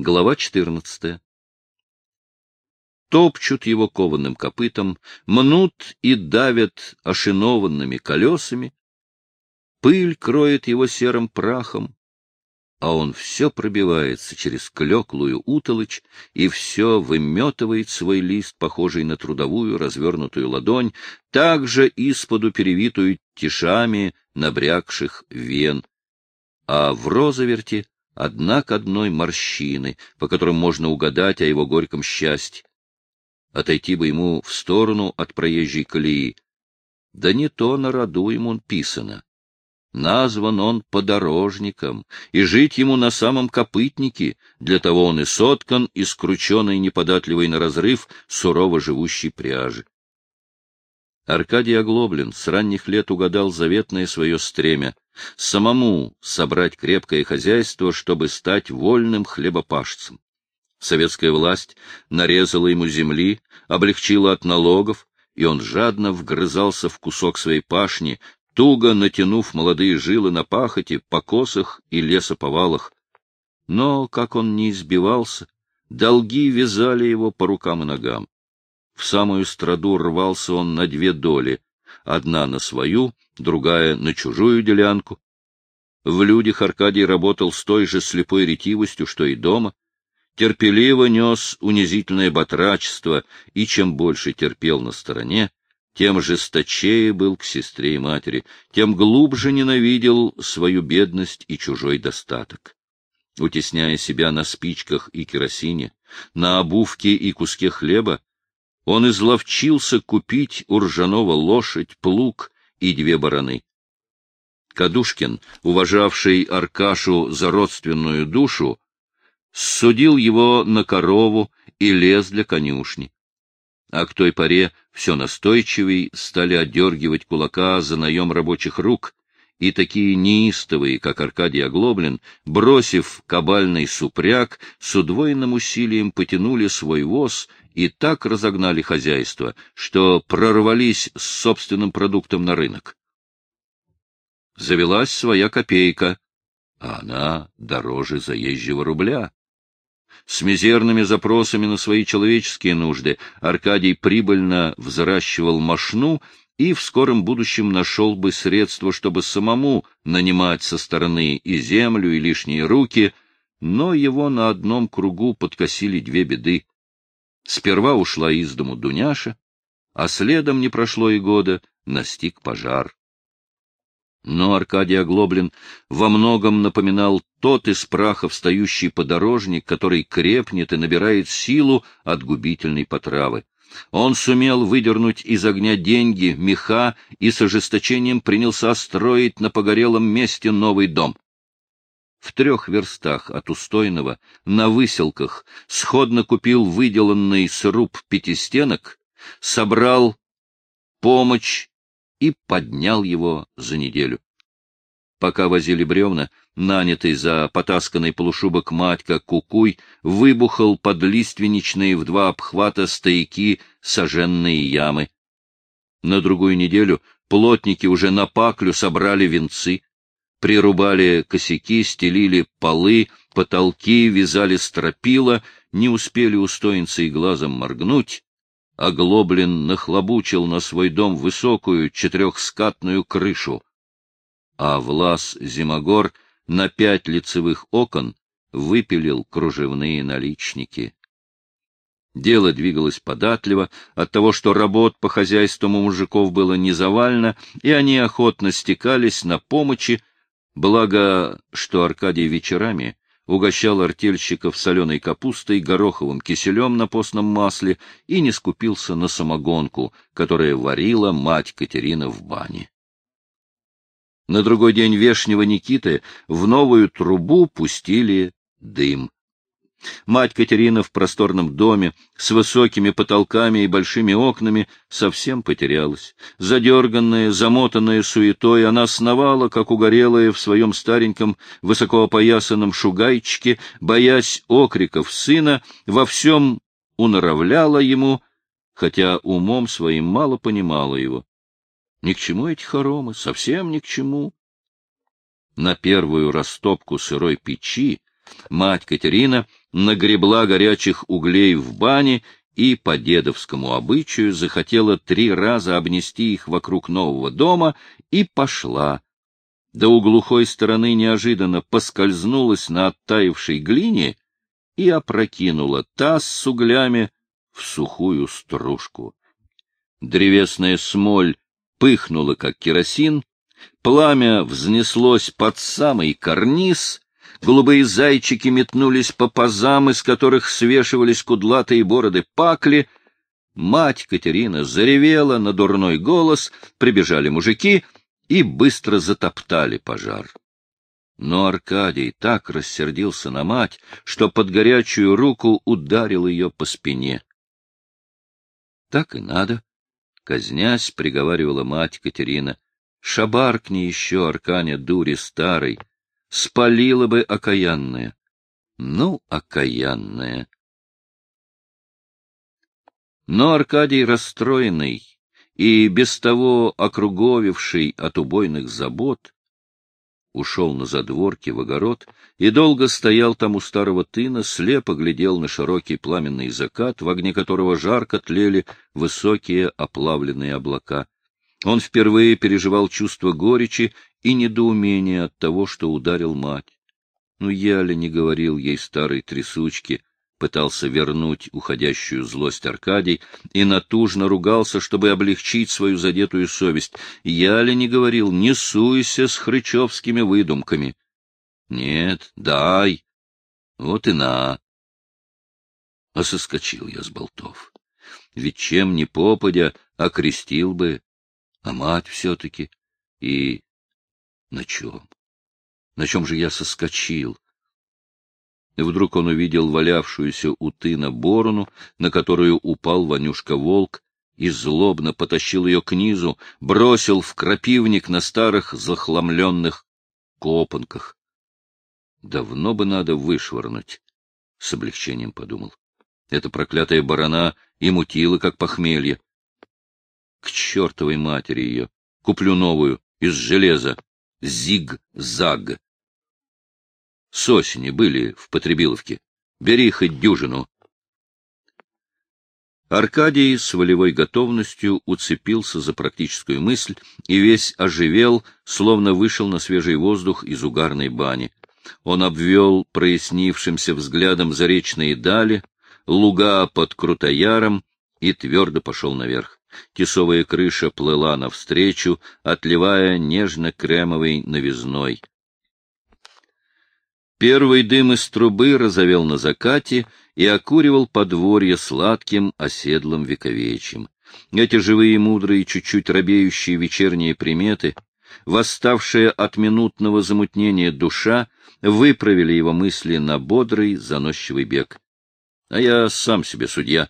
Глава 14. Топчут его кованым копытом, мнут и давят ошинованными колесами, пыль кроет его серым прахом, а он все пробивается через клеклую утолочь и все выметывает свой лист, похожий на трудовую развернутую ладонь, также исподу перевитую тишами набрякших вен, а в розоверте одна к одной морщины, по которым можно угадать о его горьком счастье. Отойти бы ему в сторону от проезжей колеи. Да не то на роду ему писано. Назван он подорожником, и жить ему на самом копытнике, для того он и соткан из крученной неподатливой на разрыв сурово живущей пряжи. Аркадий Оглоблин с ранних лет угадал заветное свое стремя — самому собрать крепкое хозяйство, чтобы стать вольным хлебопашцем. Советская власть нарезала ему земли, облегчила от налогов, и он жадно вгрызался в кусок своей пашни, туго натянув молодые жилы на пахоте, покосах и лесоповалах. Но, как он не избивался, долги вязали его по рукам и ногам. В самую страду рвался он на две доли, одна на свою, другая на чужую делянку. В людях Аркадий работал с той же слепой ретивостью, что и дома, терпеливо нес унизительное батрачество, и чем больше терпел на стороне, тем жесточее был к сестре и матери, тем глубже ненавидел свою бедность и чужой достаток. Утесняя себя на спичках и керосине, на обувке и куске хлеба, он изловчился купить у ржаного лошадь, плуг и две бараны. Кадушкин, уважавший Аркашу за родственную душу, судил его на корову и лес для конюшни а к той поре все настойчивей стали отдергивать кулака за наем рабочих рук, и такие неистовые, как Аркадий Оглоблин, бросив кабальный супряг, с удвоенным усилием потянули свой воз и так разогнали хозяйство, что прорвались с собственным продуктом на рынок. Завелась своя копейка, а она дороже заезжего рубля. С мизерными запросами на свои человеческие нужды Аркадий прибыльно взращивал мошну и в скором будущем нашел бы средства, чтобы самому нанимать со стороны и землю, и лишние руки, но его на одном кругу подкосили две беды. Сперва ушла из дому Дуняша, а следом не прошло и года, настиг пожар. Но Аркадий Оглоблин во многом напоминал тот из праха встающий подорожник, который крепнет и набирает силу от губительной потравы. Он сумел выдернуть из огня деньги, меха и с ожесточением принялся строить на погорелом месте новый дом. В трех верстах от Устойного, на выселках, сходно купил выделанный сруб пятистенок, собрал помощь и поднял его за неделю. Пока возили бревна, нанятый за потасканный полушубок матька Кукуй выбухал под лиственничные в два обхвата стояки соженные ямы. На другую неделю плотники уже на паклю собрали венцы, прирубали косяки, стелили полы, потолки, вязали стропила, не успели устоинцы и глазом моргнуть, Глоблин нахлобучил на свой дом высокую четырехскатную крышу, а Влас Зимогор на пять лицевых окон выпилил кружевные наличники. Дело двигалось податливо, от того, что работ по хозяйству у мужиков было незавально, и они охотно стекались на помощи, благо, что Аркадий вечерами угощал артельщиков соленой капустой, гороховым киселем на постном масле и не скупился на самогонку, которая варила мать Катерина в бане. На другой день вешнего Никиты в новую трубу пустили дым. Мать Катерина в просторном доме с высокими потолками и большими окнами совсем потерялась. Задерганная, замотанная суетой, она сновала, как угорелая в своем стареньком высокоопоясанном шугайчике, боясь окриков сына, во всем уноровляла ему, хотя умом своим мало понимала его. Ни к чему эти хоромы, совсем ни к чему. На первую растопку сырой печи мать Катерина нагребла горячих углей в бане и по дедовскому обычаю захотела три раза обнести их вокруг нового дома и пошла. Да у глухой стороны неожиданно поскользнулась на оттаившей глине и опрокинула таз с углями в сухую стружку. Древесная смоль пыхнула, как керосин, пламя взнеслось под самый карниз, голубые зайчики метнулись по пазам, из которых свешивались кудлатые бороды пакли. Мать Катерина заревела на дурной голос, прибежали мужики и быстро затоптали пожар. Но Аркадий так рассердился на мать, что под горячую руку ударил ее по спине. — Так и надо, — казнясь, приговаривала мать Катерина. — Шабаркни еще, Арканя, дури старый, спалила бы окаянная. Ну, окаянная. Но Аркадий расстроенный и без того округовивший от убойных забот, ушел на задворки в огород и долго стоял там у старого тына, слепо глядел на широкий пламенный закат, в огне которого жарко тлели высокие оплавленные облака. Он впервые переживал чувство горечи и недоумения от того, что ударил мать. Ну, я ли не говорил ей старой трясучки, пытался вернуть уходящую злость Аркадий и натужно ругался, чтобы облегчить свою задетую совесть. Я ли не говорил, не суйся с хрычевскими выдумками. Нет, дай. Вот и на. А соскочил я с болтов. Ведь чем ни попадя, окрестил бы, а мать все-таки. И на чем? На чем же я соскочил? И вдруг он увидел валявшуюся у тына борону, на которую упал Ванюшка-волк, и злобно потащил ее к низу, бросил в крапивник на старых захламленных копанках. Давно бы надо вышвырнуть, — с облегчением подумал. Эта проклятая барана и мутила, как похмелье. К чертовой матери ее! Куплю новую, из железа. Зиг-заг. С осени были в Потребиловке. Бери хоть дюжину. Аркадий с волевой готовностью уцепился за практическую мысль и весь оживел, словно вышел на свежий воздух из угарной бани. Он обвел прояснившимся взглядом заречные дали, луга под Крутояром и твердо пошел наверх. Тесовая крыша плыла навстречу, отливая нежно-кремовой новизной. Первый дым из трубы разовел на закате и окуривал подворье сладким оседлым вековечьем. Эти живые, мудрые, чуть-чуть робеющие вечерние приметы, восставшая от минутного замутнения душа, выправили его мысли на бодрый, заносчивый бег. А я сам себе судья,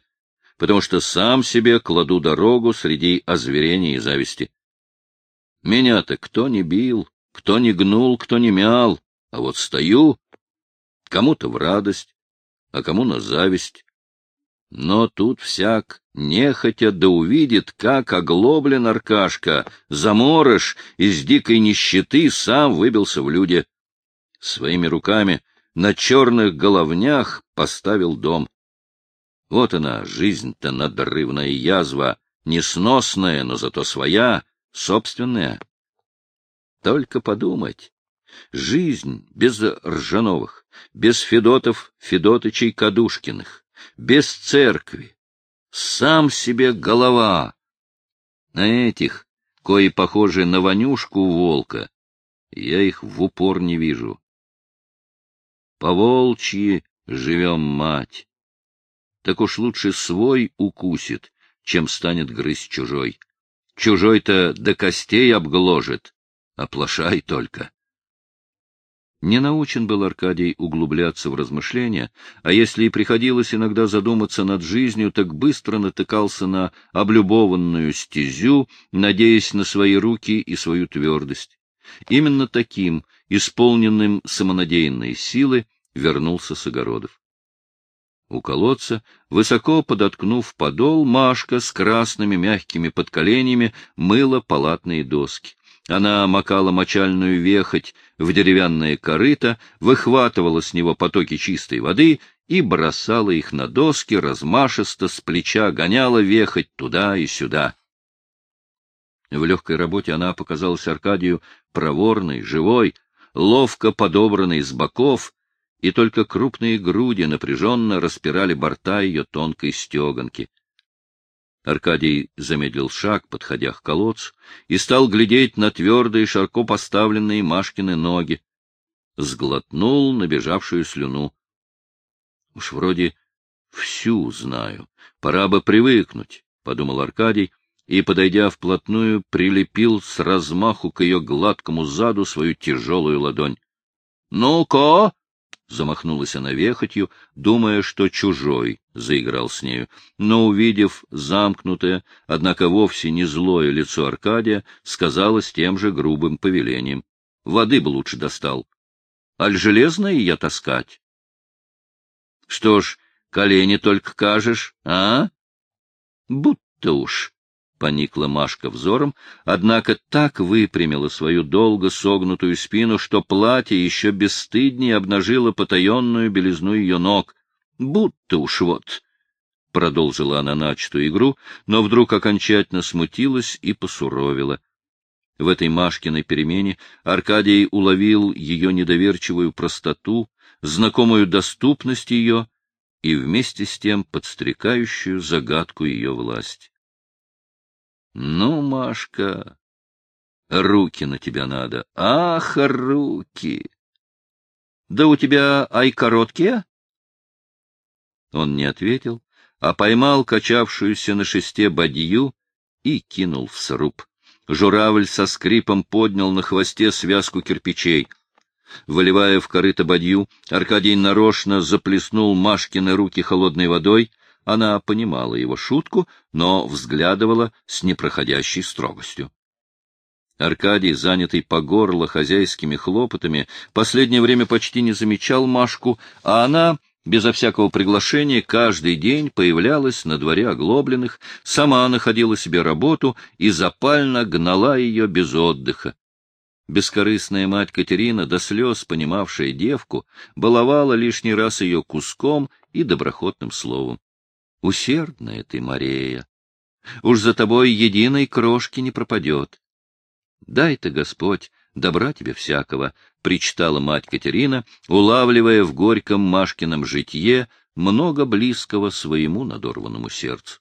потому что сам себе кладу дорогу среди озверения и зависти. Меня-то кто не бил, кто не гнул, кто не мял, а вот стою, кому-то в радость, а кому на зависть. Но тут всяк нехотя да увидит, как оглоблен Аркашка, заморыш из дикой нищеты сам выбился в люди. Своими руками на черных головнях поставил дом. Вот она, жизнь-то надрывная язва, несносная, но зато своя, собственная. Только подумать, Жизнь без Ржановых, без Федотов, Федотычей, Кадушкиных, без церкви. Сам себе голова. На этих, кои похожи на Ванюшку волка, я их в упор не вижу. По волчьи живем, мать. Так уж лучше свой укусит, чем станет грызть чужой. Чужой-то до костей обгложит, оплошай только. Не научен был Аркадий углубляться в размышления, а если и приходилось иногда задуматься над жизнью, так быстро натыкался на облюбованную стезю, надеясь на свои руки и свою твердость. Именно таким, исполненным самонадеянной силы, вернулся с огородов. У колодца, высоко подоткнув подол, Машка с красными мягкими подколенями мыла палатные доски. Она макала мочальную вехоть в деревянное корыто, выхватывала с него потоки чистой воды и бросала их на доски, размашисто с плеча гоняла вехоть туда и сюда. В легкой работе она показалась Аркадию проворной, живой, ловко подобранной с боков, и только крупные груди напряженно распирали борта ее тонкой стеганки. Аркадий замедлил шаг, подходя к колодцу, и стал глядеть на твердые, широко поставленные Машкины ноги. Сглотнул набежавшую слюну. Уж вроде всю знаю, пора бы привыкнуть, — подумал Аркадий, и, подойдя вплотную, прилепил с размаху к ее гладкому заду свою тяжелую ладонь. — Ну-ка! — замахнулась она вехотью, думая, что чужой заиграл с нею, но, увидев замкнутое, однако вовсе не злое лицо Аркадия, сказала с тем же грубым повелением. — Воды бы лучше достал. Аль железное я таскать? — Что ж, колени только кажешь, а? — Будто уж. — поникла Машка взором, однако так выпрямила свою долго согнутую спину, что платье еще бесстыднее обнажило потаенную белизну ее ног. «Будто уж вот!» — продолжила она начатую игру, но вдруг окончательно смутилась и посуровила. В этой Машкиной перемене Аркадий уловил ее недоверчивую простоту, знакомую доступность ее и вместе с тем подстрекающую загадку ее власти. Ну, Машка, руки на тебя надо. Ах, руки! Да у тебя ай короткие? Он не ответил, а поймал качавшуюся на шесте бадью и кинул в сруб. Журавль со скрипом поднял на хвосте связку кирпичей. Выливая в корыто бадью, Аркадий нарочно заплеснул Машкины руки холодной водой, она понимала его шутку, но взглядывала с непроходящей строгостью. Аркадий, занятый по горло хозяйскими хлопотами, последнее время почти не замечал Машку, а она, безо всякого приглашения, каждый день появлялась на дворе оглобленных, сама находила себе работу и запально гнала ее без отдыха. Бескорыстная мать Катерина, до слез понимавшая девку, баловала лишний раз ее куском и доброхотным словом. Усердная ты, Мария. Уж за тобой единой крошки не пропадет. Дай-то, Господь, добра тебе всякого, — причитала мать Катерина, улавливая в горьком Машкином житье много близкого своему надорванному сердцу.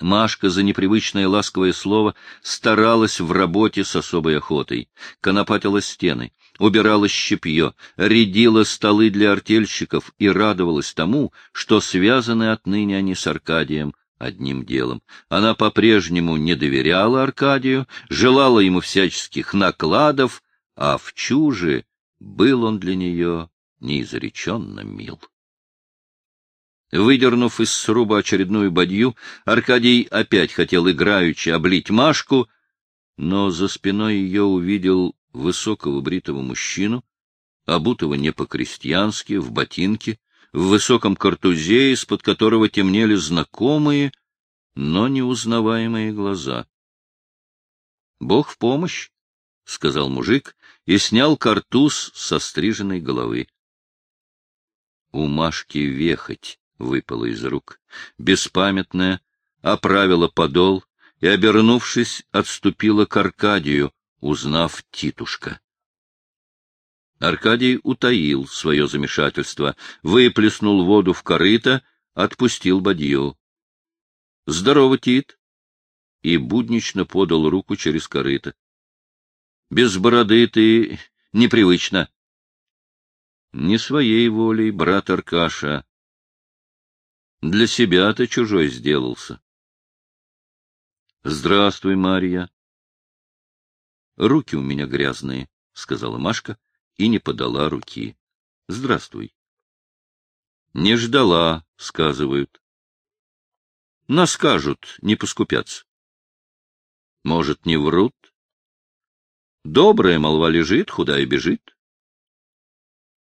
Машка за непривычное ласковое слово старалась в работе с особой охотой, конопатила стены, убирала щепье, рядила столы для артельщиков и радовалась тому, что связаны отныне они с Аркадием одним делом. Она по-прежнему не доверяла Аркадию, желала ему всяческих накладов, а в чуже был он для нее неизреченно мил. Выдернув из сруба очередную бадью, Аркадий опять хотел играючи облить Машку, но за спиной ее увидел высокого бритого мужчину, обутого не по-крестьянски, в ботинке, в высоком картузе, из-под которого темнели знакомые, но неузнаваемые глаза. — Бог в помощь, — сказал мужик и снял картуз со стриженной головы. У Машки вехоть выпала из рук. Беспамятная оправила подол и, обернувшись, отступила к Аркадию, узнав Титушка. Аркадий утаил свое замешательство, выплеснул воду в корыто, отпустил бадью. — Здорово, Тит! И буднично подал руку через корыто. — Без бороды ты непривычно. — Не своей волей, брат Аркаша. Для себя ты чужой сделался. — Здравствуй, Марья. — Руки у меня грязные, — сказала Машка и не подала руки. — Здравствуй. — Не ждала, — сказывают. — Наскажут, не поскупятся. — Может, не врут? Добрая молва лежит, худая бежит.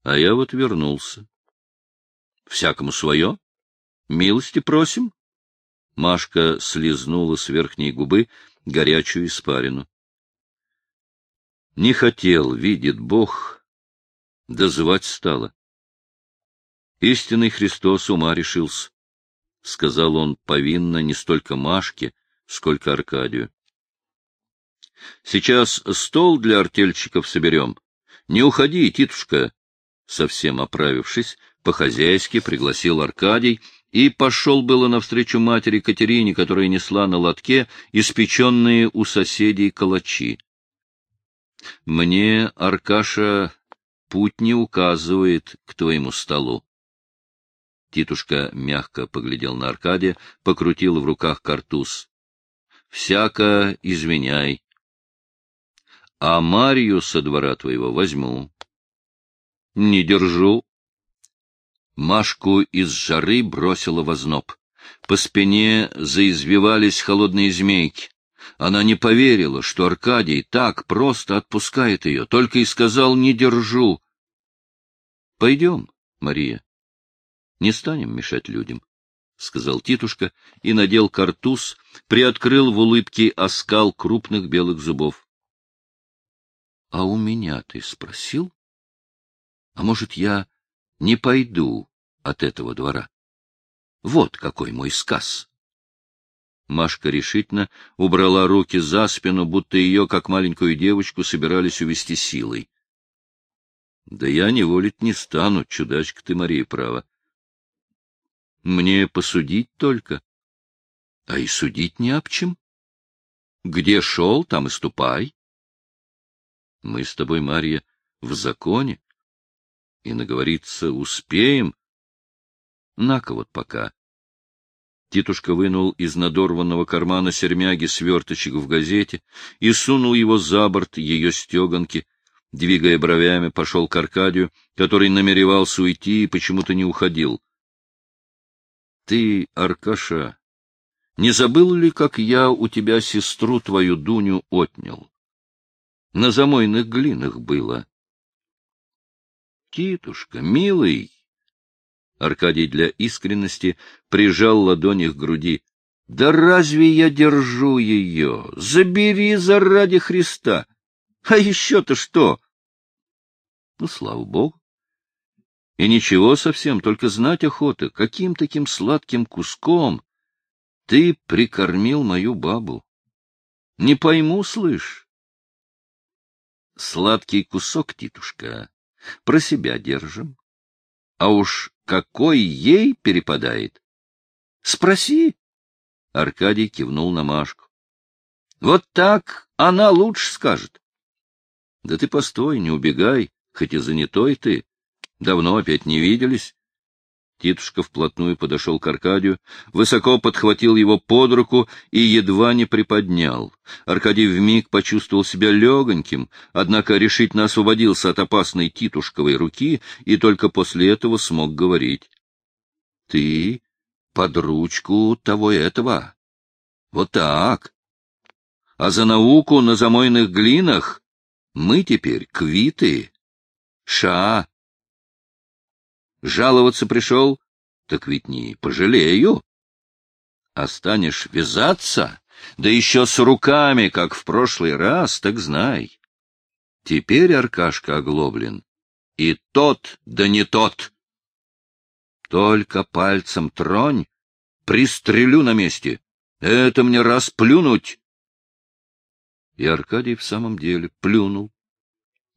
А я вот вернулся. Всякому свое. Милости просим. Машка слезнула с верхней губы горячую испарину. Не хотел, видит Бог, дозывать стало. Истинный Христос ума решился, — сказал он повинно не столько Машке, сколько Аркадию. Сейчас стол для артельщиков соберем. Не уходи, Титушка. Совсем оправившись, по-хозяйски пригласил Аркадий и пошел было навстречу матери Катерине, которая несла на лотке испеченные у соседей калачи. Мне, Аркаша, путь не указывает к твоему столу. Титушка мягко поглядел на Аркадия, покрутил в руках картуз. — Всяко извиняй. А Марью со двора твоего возьму. — Не держу. Машку из жары бросила в озноб. По спине заизвивались холодные змейки. Она не поверила, что Аркадий так просто отпускает ее, только и сказал «не держу». — Пойдем, Мария. Не станем мешать людям, — сказал Титушка и надел картуз, приоткрыл в улыбке оскал крупных белых зубов. — А у меня ты спросил? А может, я не пойду от этого двора? Вот какой мой сказ. Машка решительно убрала руки за спину, будто ее, как маленькую девочку, собирались увести силой. — Да я не волить не стану, чудачка ты, Мария, права. Мне посудить только. А и судить не об чем. Где шел, там и ступай. Мы с тобой, Марья, в законе. И наговориться успеем. На-ка вот пока. Титушка вынул из надорванного кармана сермяги сверточек в газете и сунул его за борт ее стеганки. Двигая бровями, пошел к Аркадию, который намеревался уйти и почему-то не уходил. — Ты, Аркаша, не забыл ли, как я у тебя сестру твою Дуню отнял? На замойных глинах было. Китушка, милый! Аркадий для искренности прижал ладони к груди. — Да разве я держу ее? Забери заради Христа! А еще-то что? Ну, слава богу. И ничего совсем, только знать охота, каким таким сладким куском ты прикормил мою бабу. Не пойму, слышь. Сладкий кусок, Титушка, про себя держим. А уж какой ей перепадает? Спроси. Аркадий кивнул на Машку. Вот так она лучше скажет. Да ты постой, не убегай, хоть и занятой ты. Давно опять не виделись. Титушка вплотную подошел к Аркадию, высоко подхватил его под руку и едва не приподнял. Аркадий вмиг почувствовал себя легоньким, однако решительно освободился от опасной титушковой руки и только после этого смог говорить. — Ты под ручку того этого. Вот так. А за науку на замойных глинах мы теперь квиты. Ша, Жаловаться пришел, так ведь не пожалею. А станешь вязаться, да еще с руками, как в прошлый раз, так знай. Теперь Аркашка оглоблен, и тот, да не тот. Только пальцем тронь, пристрелю на месте. Это мне раз плюнуть. И Аркадий в самом деле плюнул.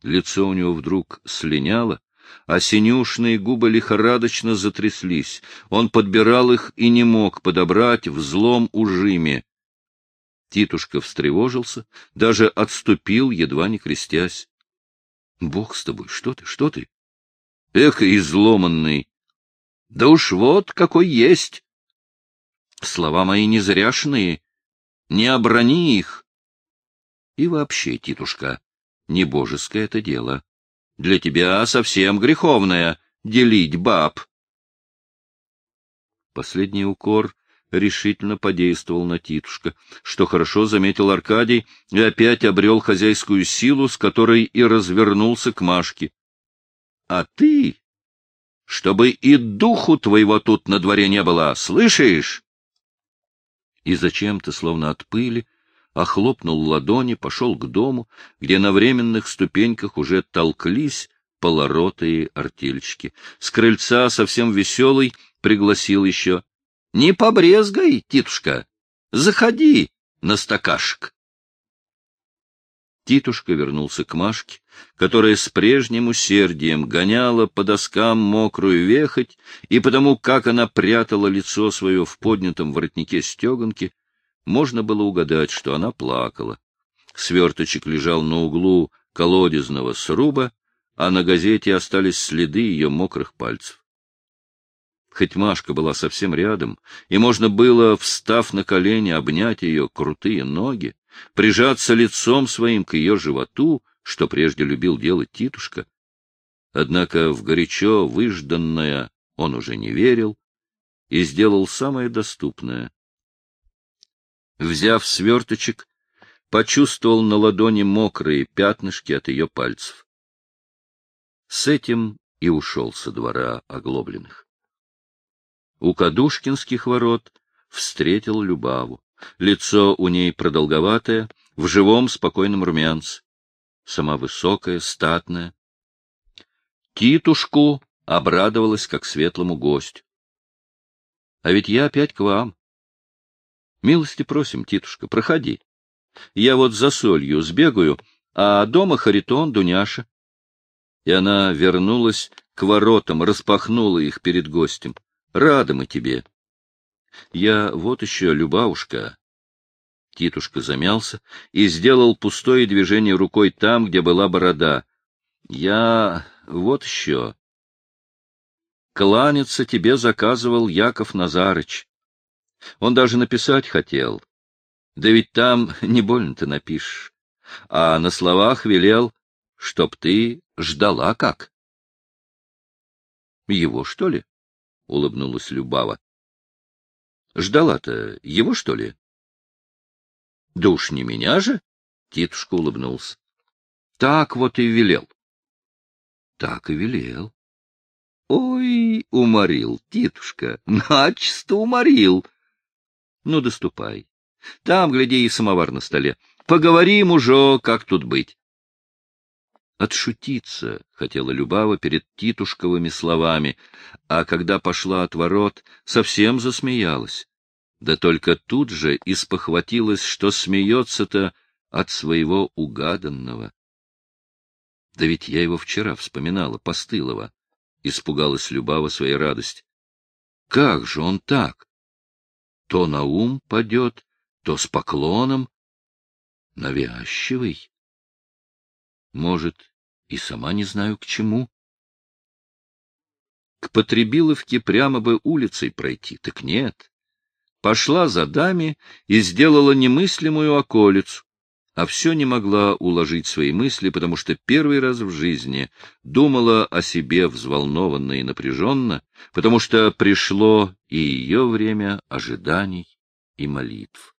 Лицо у него вдруг слиняло, а синюшные губы лихорадочно затряслись. Он подбирал их и не мог подобрать в злом ужиме. Титушка встревожился, даже отступил, едва не крестясь. — Бог с тобой, что ты, что ты? — Эх, изломанный! Да уж вот какой есть! Слова мои незряшные, не оброни их! И вообще, Титушка, не божеское это дело. Для тебя совсем греховное — делить баб. Последний укор решительно подействовал на Титушка, что хорошо заметил Аркадий и опять обрел хозяйскую силу, с которой и развернулся к Машке. — А ты, чтобы и духу твоего тут на дворе не было, слышишь? И зачем-то, словно от пыли, охлопнул ладони, пошел к дому, где на временных ступеньках уже толклись полоротые артельщики. С крыльца, совсем веселый, пригласил еще. — Не побрезгай, Титушка, заходи на стакашек. Титушка вернулся к Машке, которая с прежним усердием гоняла по доскам мокрую вехоть, и потому, как она прятала лицо свое в поднятом воротнике стеганки, можно было угадать, что она плакала. Сверточек лежал на углу колодезного сруба, а на газете остались следы ее мокрых пальцев. Хоть Машка была совсем рядом, и можно было, встав на колени, обнять ее крутые ноги, прижаться лицом своим к ее животу, что прежде любил делать Титушка. Однако в горячо выжданное он уже не верил и сделал самое доступное. Взяв сверточек, почувствовал на ладони мокрые пятнышки от ее пальцев. С этим и ушел со двора оглобленных. У Кадушкинских ворот встретил Любаву. Лицо у ней продолговатое, в живом спокойном румянце. Сама высокая, статная. Титушку обрадовалась, как светлому гостю. — А ведь я опять к вам. — Милости просим, Титушка, проходи. Я вот за солью сбегаю, а дома Харитон, Дуняша. И она вернулась к воротам, распахнула их перед гостем. Рада мы тебе. Я вот еще, Любавушка. Титушка замялся и сделал пустое движение рукой там, где была борода. Я вот еще. Кланяться тебе заказывал Яков Назарыч. Он даже написать хотел. Да ведь там не больно ты напишешь. А на словах велел, чтоб ты ждала как. — Его, что ли? — улыбнулась Любава. Ждала-то его, что ли? — Да уж не меня же? — Титушка улыбнулся. — Так вот и велел. — Так и велел. — Ой, уморил, Титушка, начисто уморил. — Ну, доступай. Там, гляди, и самовар на столе. Поговорим уже, как тут быть. Отшутиться хотела Любава перед Титушковыми словами, а когда пошла от ворот, совсем засмеялась. Да только тут же испохватилась, что смеется-то от своего угаданного. Да ведь я его вчера вспоминала, постылого. Испугалась Любава своей радости. Как же он так? То на ум падет, то с поклоном. Навязчивый. Может, и сама не знаю к чему. К Потребиловке прямо бы улицей пройти, так нет. Пошла за дами и сделала немыслимую околицу, а все не могла уложить свои мысли, потому что первый раз в жизни думала о себе взволнованно и напряженно, потому что пришло и ее время ожиданий и молитв.